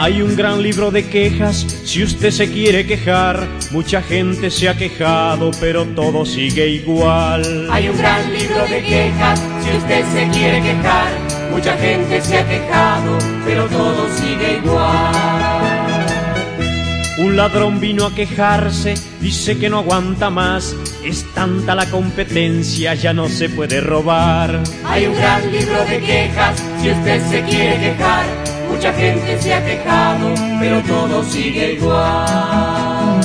Hay un gran libro de quejas, si usted se quiere quejar, mucha gente se ha quejado, pero todo sigue igual. Hay un gran libro de quejas, si usted se quiere quejar, mucha gente se ha quejado, pero todo sigue igual. Un ladrón vino a quejarse, dice que no aguanta más, es tanta la competencia, ya no se puede robar. Hay un gran libro de quejas, si usted se quiere quejar, mucha gente se ha quejado, pero todo sigue igual.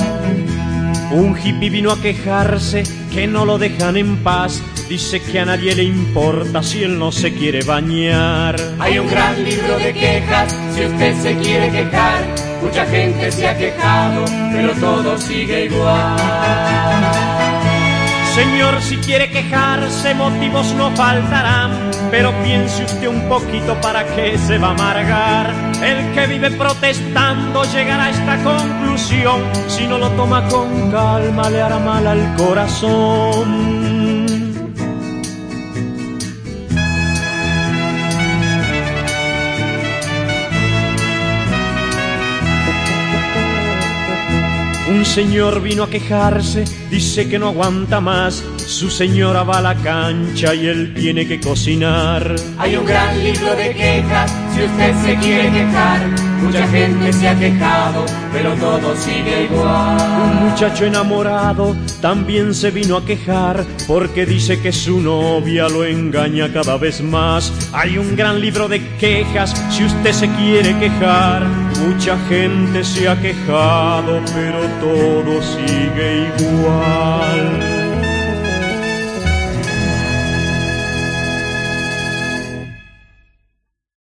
Un hippie vino a quejarse, que no lo dejan en paz, dice que a nadie le importa si él no se quiere bañar. Hay un gran libro de quejas, si usted se quiere quejar, mucha gente se ha quejado, pero todo sigue igual. Señor, si quiere quejarse, motivos no faltarán, pero piense usted un poquito para que se va a amargar. El que vive protestando llegará a esta conclusión, si no lo toma con calma le hará mal al corazón. Un señor vino a quejarse, dice que no aguanta más. Su señora va a la cancha y él tiene que cocinar. Hay un gran libro de quejas, si usted se quiere quejar. Mucha gente se ha quejado, pero todo sigue igual. Un muchacho enamorado también se vino a quejar porque dice que su novia lo engaña cada vez más. Hay un gran libro de quejas, si usted se quiere quejar. Mucha gente se ha quejado, pero todo sigue igual.